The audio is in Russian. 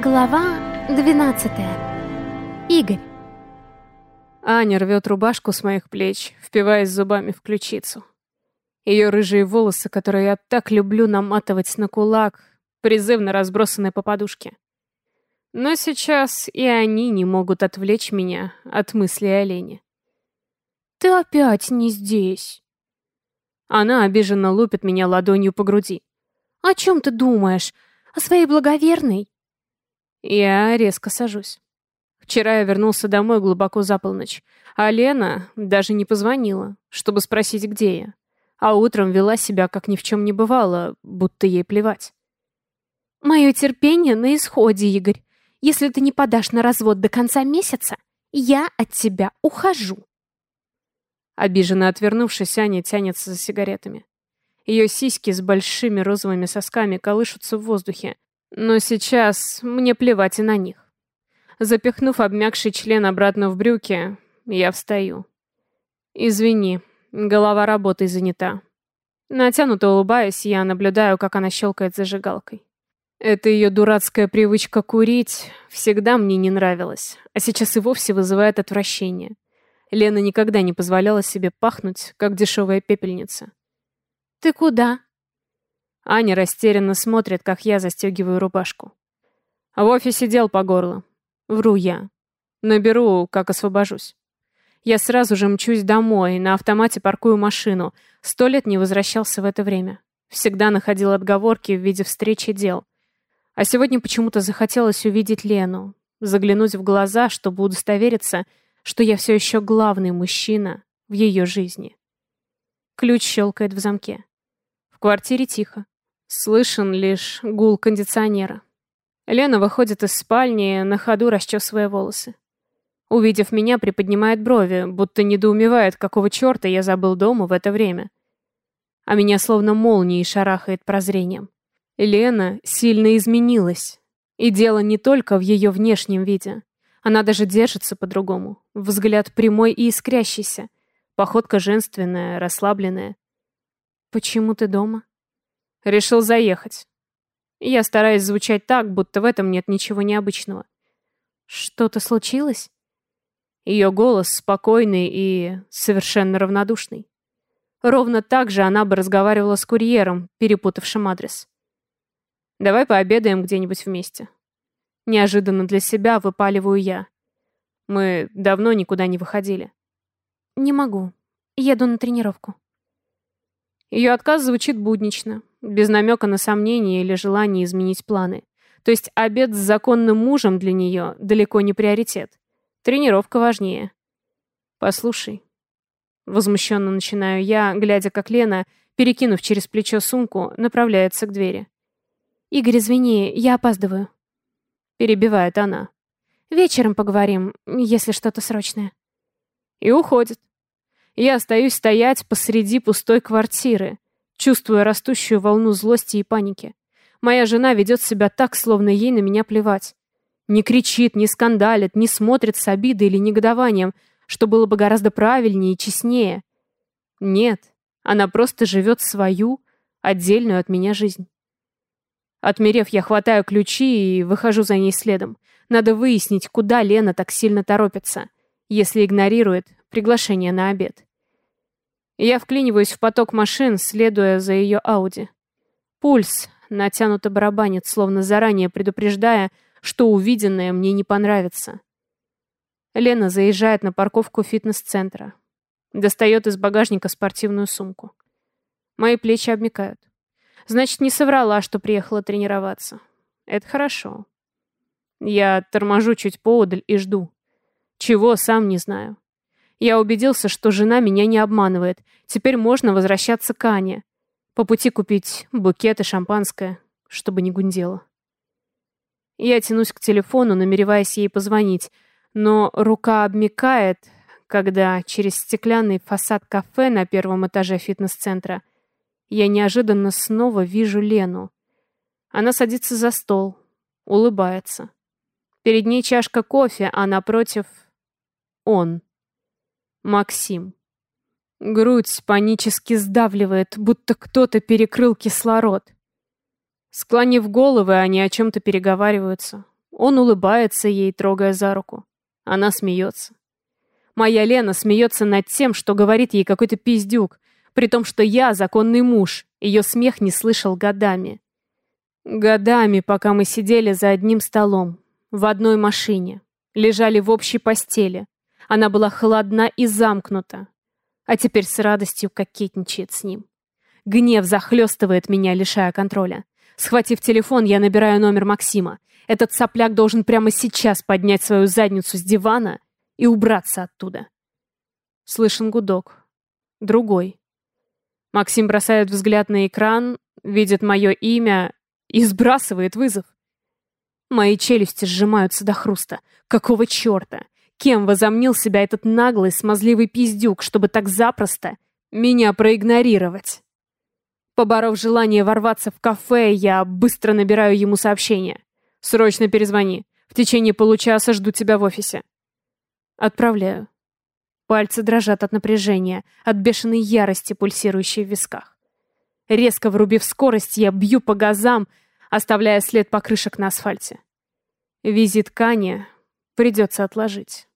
Глава 12. Игорь. Аня рвет рубашку с моих плеч, впиваясь зубами в ключицу. Ее рыжие волосы, которые я так люблю наматывать на кулак, призывно разбросаны по подушке. Но сейчас и они не могут отвлечь меня от мысли о Лене. «Ты опять не здесь!» Она обиженно лупит меня ладонью по груди. «О чем ты думаешь? О своей благоверной?» Я резко сажусь. Вчера я вернулся домой глубоко за полночь, а Лена даже не позвонила, чтобы спросить, где я. А утром вела себя, как ни в чем не бывало, будто ей плевать. «Мое терпение на исходе, Игорь. Если ты не подашь на развод до конца месяца, я от тебя ухожу». Обиженно отвернувшись, Аня тянется за сигаретами. Ее сиськи с большими розовыми сосками колышутся в воздухе, но сейчас мне плевать и на них. Запихнув обмякший член обратно в брюки, я встаю. Извини, голова работой занята. Натянуто улыбаясь, я наблюдаю, как она щелкает зажигалкой. Эта ее дурацкая привычка курить всегда мне не нравилась, а сейчас и вовсе вызывает отвращение. Лена никогда не позволяла себе пахнуть, как дешевая пепельница. «Ты куда?» Аня растерянно смотрит, как я застегиваю рубашку. В офисе дел по горло. Вру я. Наберу, как освобожусь. Я сразу же мчусь домой, на автомате паркую машину. Сто лет не возвращался в это время. Всегда находил отговорки в виде встречи дел. А сегодня почему-то захотелось увидеть Лену, заглянуть в глаза, чтобы удостовериться, что я все еще главный мужчина в ее жизни. Ключ щелкает в замке. В квартире тихо. Слышен лишь гул кондиционера. Лена выходит из спальни, на ходу расчесывая волосы. Увидев меня, приподнимает брови, будто недоумевает, какого черта я забыл дома в это время. А меня словно молнией шарахает прозрением. Лена сильно изменилась. И дело не только в ее внешнем виде. Она даже держится по-другому. Взгляд прямой и искрящийся. Походка женственная, расслабленная. «Почему ты дома?» Решил заехать. Я стараюсь звучать так, будто в этом нет ничего необычного. Что-то случилось? Ее голос спокойный и совершенно равнодушный. Ровно так же она бы разговаривала с курьером, перепутавшим адрес. Давай пообедаем где-нибудь вместе. Неожиданно для себя выпаливаю я. Мы давно никуда не выходили. Не могу. Еду на тренировку. Ее отказ звучит буднично, без намека на сомнение или желание изменить планы. То есть обед с законным мужем для нее далеко не приоритет. Тренировка важнее. Послушай. Возмущенно начинаю я, глядя, как Лена, перекинув через плечо сумку, направляется к двери. «Игорь, извини, я опаздываю». Перебивает она. «Вечером поговорим, если что-то срочное». И уходит. Я остаюсь стоять посреди пустой квартиры, чувствуя растущую волну злости и паники. Моя жена ведет себя так, словно ей на меня плевать. Не кричит, не скандалит, не смотрит с обидой или негодованием, что было бы гораздо правильнее и честнее. Нет, она просто живет свою, отдельную от меня жизнь. Отмерев, я хватаю ключи и выхожу за ней следом. Надо выяснить, куда Лена так сильно торопится, если игнорирует приглашение на обед. Я вклиниваюсь в поток машин, следуя за ее Ауди. Пульс натянуто барабанит, словно заранее предупреждая, что увиденное мне не понравится. Лена заезжает на парковку фитнес-центра. Достает из багажника спортивную сумку. Мои плечи обмикают. Значит, не соврала, что приехала тренироваться. Это хорошо. Я торможу чуть поодаль и жду. Чего, сам не знаю. Я убедился, что жена меня не обманывает. Теперь можно возвращаться к Ане. По пути купить букет и шампанское, чтобы не гундело. Я тянусь к телефону, намереваясь ей позвонить, но рука обмикает, когда через стеклянный фасад кафе на первом этаже фитнес-центра я неожиданно снова вижу Лену. Она садится за стол, улыбается. Перед ней чашка кофе, а напротив — он. Максим. Грудь панически сдавливает, будто кто-то перекрыл кислород. Склонив головы, они о чем-то переговариваются. Он улыбается ей, трогая за руку. Она смеется. Моя Лена смеется над тем, что говорит ей какой-то пиздюк, при том, что я законный муж, ее смех не слышал годами. Годами, пока мы сидели за одним столом, в одной машине, лежали в общей постели. Она была холодна и замкнута, а теперь с радостью кокетничает с ним. Гнев захлестывает меня, лишая контроля. Схватив телефон, я набираю номер Максима. Этот сопляк должен прямо сейчас поднять свою задницу с дивана и убраться оттуда. Слышен гудок. Другой. Максим бросает взгляд на экран, видит мое имя и сбрасывает вызов. Мои челюсти сжимаются до хруста. Какого черта? Кем возомнил себя этот наглый, смазливый пиздюк, чтобы так запросто меня проигнорировать? Поборов желание ворваться в кафе, я быстро набираю ему сообщение. «Срочно перезвони. В течение получаса жду тебя в офисе». Отправляю. Пальцы дрожат от напряжения, от бешеной ярости, пульсирующей в висках. Резко врубив скорость, я бью по газам, оставляя след покрышек на асфальте. Визит Кани придется отложить.